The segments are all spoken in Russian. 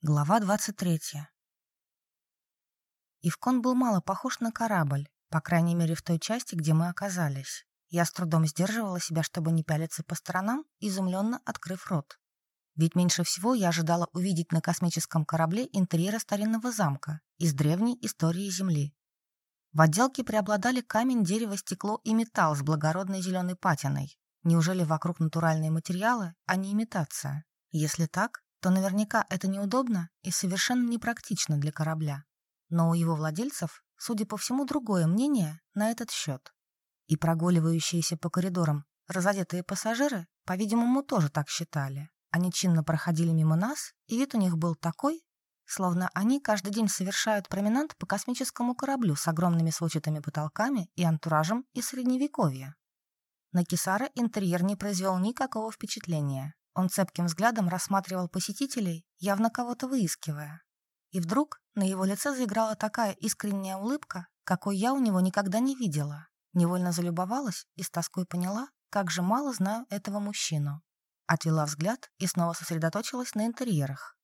Глава 23. Ивкон был мало похож на корабль, по крайней мере в той части, где мы оказались. Я с трудом сдерживала себя, чтобы не пялиться по сторонам, изумленно открыв рот. Ведь меньше всего я ожидала увидеть на космическом корабле интерьера старинного замка из древней истории Земли. В отделке преобладали камень, дерево, стекло и металл с благородной зеленой патиной. Неужели вокруг натуральные материалы, а не имитация? Если так, то наверняка это неудобно и совершенно непрактично для корабля. Но у его владельцев, судя по всему, другое мнение на этот счет. И прогуливающиеся по коридорам разодетые пассажиры, по-видимому, тоже так считали. Они чинно проходили мимо нас, и вид у них был такой, словно они каждый день совершают променад по космическому кораблю с огромными сводчатыми потолками и антуражем из Средневековья. На Кисара интерьер не произвел никакого впечатления. Он цепким взглядом рассматривал посетителей, явно кого-то выискивая. И вдруг на его лице заиграла такая искренняя улыбка, какой я у него никогда не видела. Невольно залюбовалась и с тоской поняла, как же мало знаю этого мужчину. Отвела взгляд и снова сосредоточилась на интерьерах.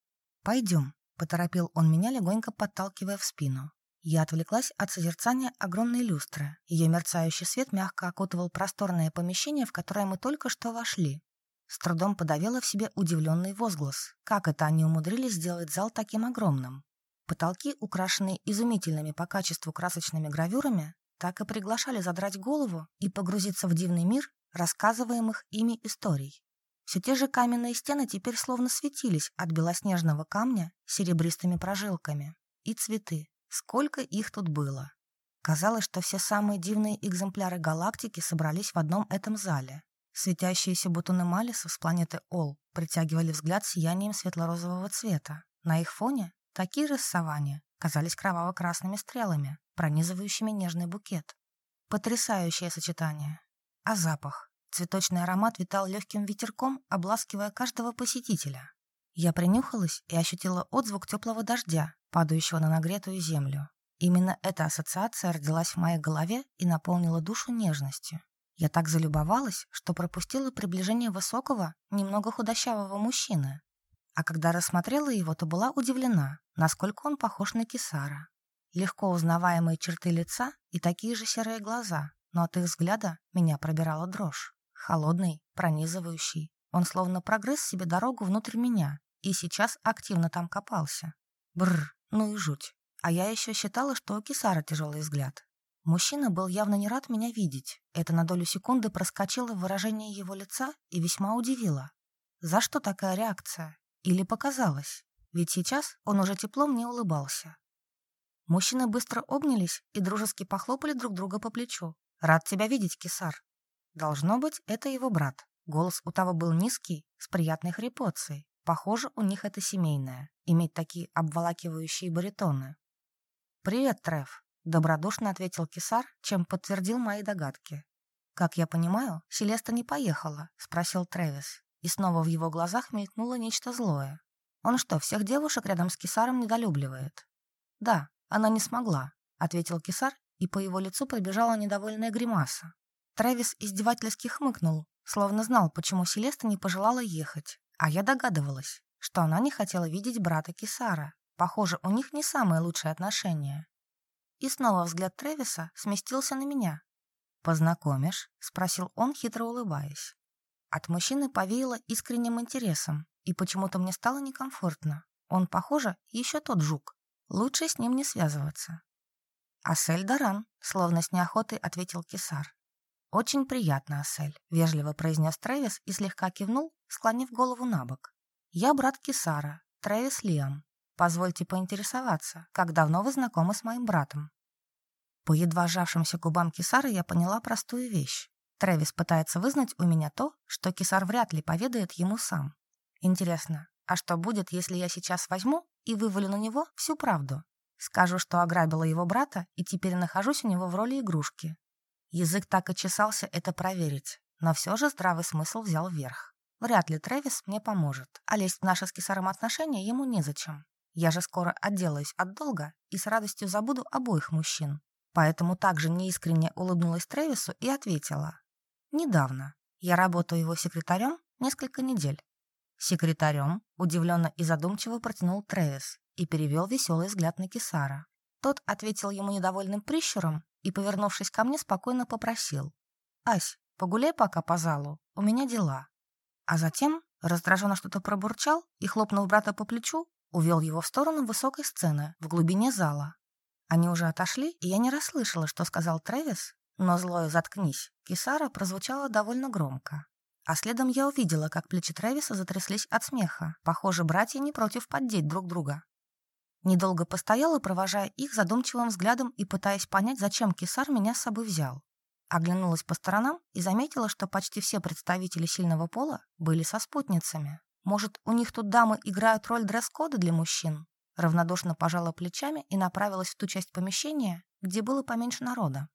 «Пойдем», — поторопил он меня, легонько подталкивая в спину. Я отвлеклась от созерцания огромной люстры. Ее мерцающий свет мягко окутывал просторное помещение, в которое мы только что вошли. С трудом подавила в себе удивленный возглас. Как это они умудрились сделать зал таким огромным? Потолки, украшенные изумительными по качеству красочными гравюрами, так и приглашали задрать голову и погрузиться в дивный мир рассказываемых ими историй. Все те же каменные стены теперь словно светились от белоснежного камня серебристыми прожилками. И цветы. Сколько их тут было. Казалось, что все самые дивные экземпляры галактики собрались в одном этом зале. Светящиеся бутоны малисов с планеты Ол притягивали взгляд сиянием светло-розового цвета. На их фоне такие же ссования казались кроваво-красными стрелами, пронизывающими нежный букет. Потрясающее сочетание. А запах? Цветочный аромат витал легким ветерком, обласкивая каждого посетителя. Я принюхалась и ощутила отзвук теплого дождя, падающего на нагретую землю. Именно эта ассоциация родилась в моей голове и наполнила душу нежностью. Я так залюбовалась, что пропустила приближение высокого, немного худощавого мужчины. А когда рассмотрела его, то была удивлена, насколько он похож на Кисара. Легко узнаваемые черты лица и такие же серые глаза, но от их взгляда меня пробирала дрожь. Холодный, пронизывающий. Он словно прогрыз себе дорогу внутрь меня и сейчас активно там копался. Бррр, ну и жуть. А я еще считала, что у Кисара тяжелый взгляд. Мужчина был явно не рад меня видеть. Это на долю секунды проскочило в выражение его лица и весьма удивило. За что такая реакция? Или показалось? Ведь сейчас он уже тепло мне улыбался. Мужчины быстро обнялись и дружески похлопали друг друга по плечу. «Рад тебя видеть, Кисар». Должно быть, это его брат. Голос у того был низкий, с приятной хрипотцей. Похоже, у них это семейное, иметь такие обволакивающие баритоны. «Привет, Треф», Добродушно ответил Кисар, чем подтвердил мои догадки. «Как я понимаю, Селеста не поехала?» — спросил Трэвис. И снова в его глазах мелькнуло нечто злое. «Он что, всех девушек рядом с Кисаром недолюбливает?» «Да, она не смогла», — ответил Кисар, и по его лицу пробежала недовольная гримаса. Трэвис издевательски хмыкнул, словно знал, почему Селеста не пожелала ехать. А я догадывалась, что она не хотела видеть брата Кисара. Похоже, у них не самые лучшие отношения. И снова взгляд Тревиса сместился на меня. «Познакомишь?» — спросил он, хитро улыбаясь. От мужчины повеяло искренним интересом, и почему-то мне стало некомфортно. Он, похоже, еще тот жук. Лучше с ним не связываться. «Асель Даран», — словно с неохотой ответил Кисар. «Очень приятно, Асель», — вежливо произнес Трэвис и слегка кивнул, склонив голову на бок. «Я брат Кисара, Трэвис Лиам. Позвольте поинтересоваться, как давно вы знакомы с моим братом?» По едва сжавшимся губам Кисара я поняла простую вещь. Трэвис пытается вызнать у меня то, что Кисар вряд ли поведает ему сам. Интересно, а что будет, если я сейчас возьму и вывалю на него всю правду? Скажу, что ограбила его брата и теперь нахожусь у него в роли игрушки. Язык так и чесался это проверить, но все же здравый смысл взял вверх. Вряд ли Трэвис мне поможет, а лезть в наши с Кисаром отношения ему незачем. Я же скоро отделаюсь от долга и с радостью забуду обоих мужчин. Поэтому также неискренне улыбнулась Трэвису и ответила. «Недавно. Я работаю его секретарем несколько недель». Секретарем удивленно и задумчиво протянул Трэвис и перевел веселый взгляд на Кисара. Тот ответил ему недовольным прищуром и, повернувшись ко мне, спокойно попросил. «Ась, погуляй пока по залу, у меня дела». А затем раздраженно что-то пробурчал и, хлопнув брата по плечу, увел его в сторону высокой сцены в глубине зала. Они уже отошли, и я не расслышала, что сказал Трэвис, но злое «заткнись» Кисара прозвучало довольно громко. А следом я увидела, как плечи Трэвиса затряслись от смеха. Похоже, братья не против поддеть друг друга. Недолго постояла, провожая их задумчивым взглядом и пытаясь понять, зачем Кисар меня с собой взял. Оглянулась по сторонам и заметила, что почти все представители сильного пола были со спутницами. Может, у них тут дамы играют роль дресс-кода для мужчин? Равнодушно пожала плечами и направилась в ту часть помещения, где было поменьше народа.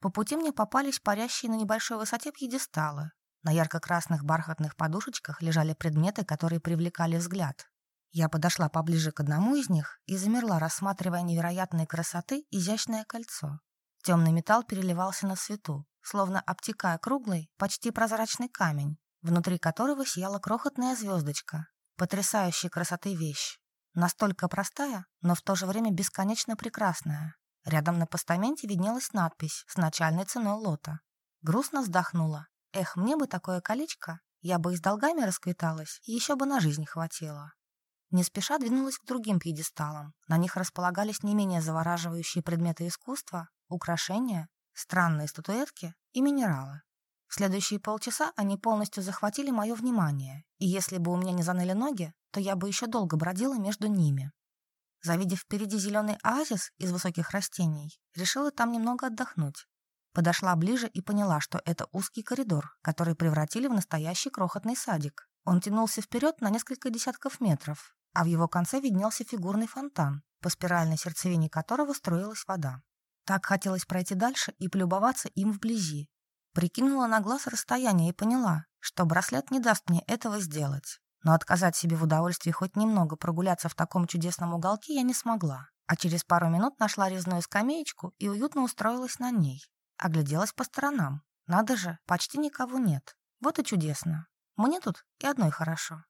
По пути мне попались парящие на небольшой высоте пьедесталы. На ярко-красных бархатных подушечках лежали предметы, которые привлекали взгляд. Я подошла поближе к одному из них и замерла, рассматривая невероятной красоты изящное кольцо. Темный металл переливался на свету, словно обтекая круглый, почти прозрачный камень, внутри которого сияла крохотная звездочка. Потрясающей красоты вещь. Настолько простая, но в то же время бесконечно прекрасная. Рядом на постаменте виднелась надпись с начальной ценой лота. Грустно вздохнула. Эх, мне бы такое колечко, я бы и с долгами расквиталась, и еще бы на жизнь хватило. Не спеша двинулась к другим пьедесталам. На них располагались не менее завораживающие предметы искусства, украшения, странные статуэтки и минералы. Следующие полчаса они полностью захватили мое внимание, и если бы у меня не заныли ноги, то я бы еще долго бродила между ними. Завидев впереди зеленый оазис из высоких растений, решила там немного отдохнуть. Подошла ближе и поняла, что это узкий коридор, который превратили в настоящий крохотный садик. Он тянулся вперед на несколько десятков метров, а в его конце виднелся фигурный фонтан, по спиральной сердцевине которого струилась вода. Так хотелось пройти дальше и полюбоваться им вблизи. Прикинула на глаз расстояние и поняла, что браслет не даст мне этого сделать. Но отказать себе в удовольствии хоть немного прогуляться в таком чудесном уголке я не смогла. А через пару минут нашла резную скамеечку и уютно устроилась на ней. Огляделась по сторонам. Надо же, почти никого нет. Вот и чудесно. Мне тут и одной хорошо.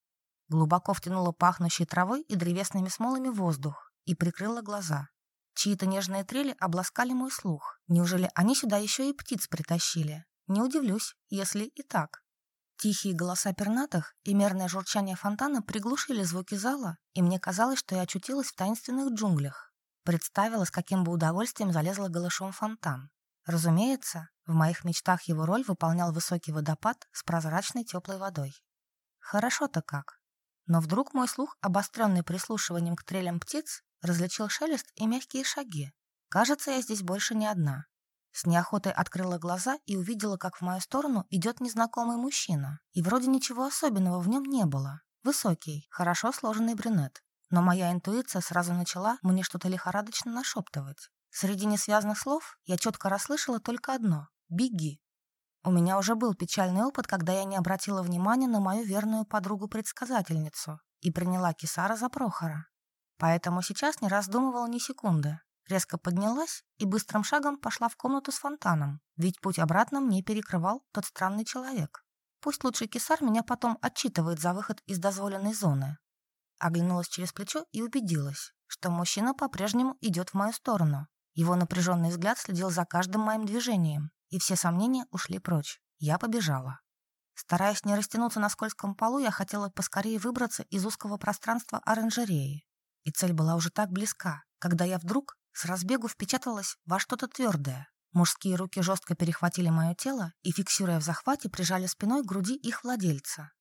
Глубоко втянула пахнущей травой и древесными смолами воздух и прикрыла глаза. Чьи-то нежные трели обласкали мой слух. Неужели они сюда еще и птиц притащили? Не удивлюсь, если и так. Тихие голоса пернатых и мерное журчание фонтана приглушили звуки зала, и мне казалось, что я очутилась в таинственных джунглях. Представила, с каким бы удовольствием залезла голышом в фонтан. Разумеется, в моих мечтах его роль выполнял высокий водопад с прозрачной теплой водой. Хорошо-то как. Но вдруг мой слух, обостренный прислушиванием к трелям птиц, различил шелест и мягкие шаги. Кажется, я здесь больше не одна. С неохотой открыла глаза и увидела, как в мою сторону идет незнакомый мужчина. И вроде ничего особенного в нем не было. Высокий, хорошо сложенный брюнет. Но моя интуиция сразу начала мне что-то лихорадочно нашептывать. Среди несвязанных слов я четко расслышала только одно — «беги». У меня уже был печальный опыт, когда я не обратила внимания на мою верную подругу-предсказательницу и приняла Кисара за Прохора. Поэтому сейчас не раздумывала ни секунды. Резко поднялась и быстрым шагом пошла в комнату с фонтаном, ведь путь обратно мне перекрывал тот странный человек. Пусть лучший кисар меня потом отчитывает за выход из дозволенной зоны. Оглянулась через плечо и убедилась, что мужчина по-прежнему идет в мою сторону. Его напряженный взгляд следил за каждым моим движением, и все сомнения ушли прочь. Я побежала. Стараясь не растянуться на скользком полу, я хотела поскорее выбраться из узкого пространства оранжереи. И цель была уже так близка, когда я вдруг с разбегу впечаталась во что-то твердое. Мужские руки жестко перехватили мое тело и, фиксируя в захвате, прижали спиной к груди их владельца.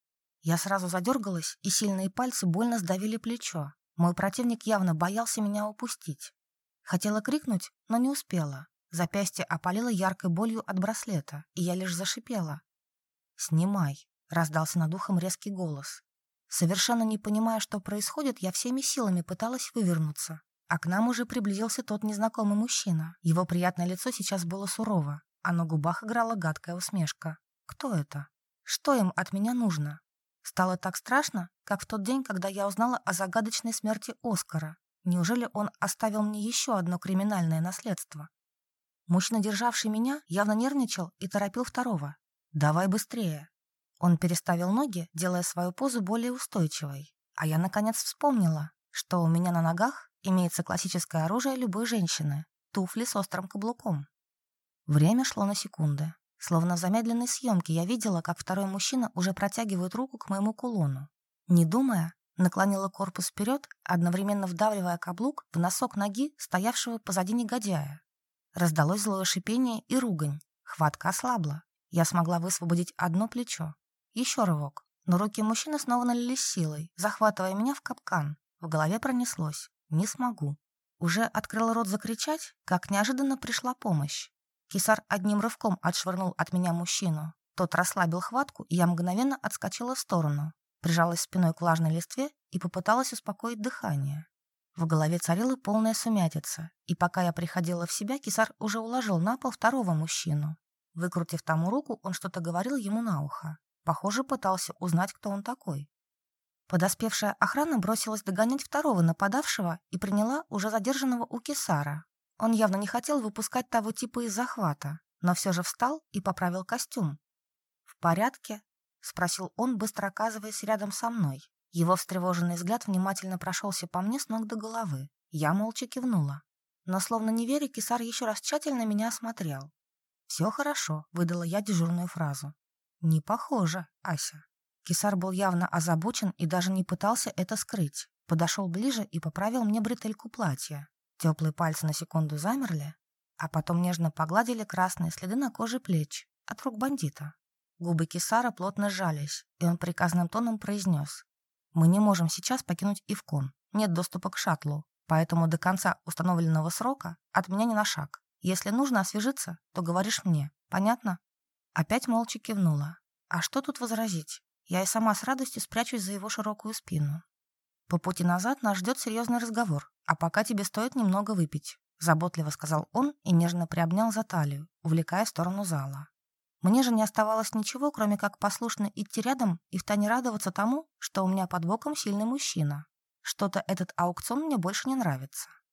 Я сразу задергалась, и сильные пальцы больно сдавили плечо. Мой противник явно боялся меня упустить. Хотела крикнуть, но не успела. Запястье опалило яркой болью от браслета, и я лишь зашипела. «Снимай», — раздался над ухом резкий голос. Совершенно не понимая, что происходит, я всеми силами пыталась вывернуться. А к нам уже приблизился тот незнакомый мужчина. Его приятное лицо сейчас было сурово, а на губах играла гадкая усмешка. Кто это? Что им от меня нужно? Стало так страшно, как в тот день, когда я узнала о загадочной смерти Оскара. Неужели он оставил мне еще одно криминальное наследство? Мужчина, державший меня, явно нервничал и торопил второго. «Давай быстрее». Он переставил ноги, делая свою позу более устойчивой. А я, наконец, вспомнила, что у меня на ногах имеется классическое оружие любой женщины — туфли с острым каблуком. Время шло на секунды. Словно в замедленной съемке я видела, как второй мужчина уже протягивает руку к моему кулону. Не думая, наклонила корпус вперед, одновременно вдавливая каблук в носок ноги, стоявшего позади негодяя. Раздалось злое шипение и ругань. Хватка ослабла. Я смогла высвободить одно плечо. Еще рывок. Но руки мужчины снова налились силой, захватывая меня в капкан. В голове пронеслось. Не смогу. Уже открыла рот закричать, как неожиданно пришла помощь. Кисар одним рывком отшвырнул от меня мужчину. Тот расслабил хватку, и я мгновенно отскочила в сторону. Прижалась спиной к влажной листве и попыталась успокоить дыхание. В голове царила полная сумятица, и пока я приходила в себя, Кисар уже уложил на пол второго мужчину. Выкрутив тому руку, он что-то говорил ему на ухо. Похоже, пытался узнать, кто он такой. Подоспевшая охрана бросилась догонять второго нападавшего и приняла уже задержанного у Кисара. Он явно не хотел выпускать того типа из захвата, но все же встал и поправил костюм. «В порядке?» — спросил он, быстро оказываясь рядом со мной. Его встревоженный взгляд внимательно прошелся по мне с ног до головы. Я молча кивнула. Но, словно не веря, Кисар еще раз тщательно меня осмотрел. «Все хорошо», — выдала я дежурную фразу. «Не похоже, Ася». Кисар был явно озабочен и даже не пытался это скрыть. Подошел ближе и поправил мне бретельку платья. Теплые пальцы на секунду замерли, а потом нежно погладили красные следы на коже плеч от рук бандита. Губы Кисара плотно сжались, и он приказным тоном произнес. «Мы не можем сейчас покинуть Ивкон. Нет доступа к шаттлу, поэтому до конца установленного срока от меня не на шаг. Если нужно освежиться, то говоришь мне. Понятно?» Опять молча кивнула. А что тут возразить? Я и сама с радостью спрячусь за его широкую спину. По пути назад нас ждет серьезный разговор, а пока тебе стоит немного выпить, заботливо сказал он и нежно приобнял за талию, увлекая в сторону зала. Мне же не оставалось ничего, кроме как послушно идти рядом и втайне радоваться тому, что у меня под боком сильный мужчина. Что-то этот аукцион мне больше не нравится.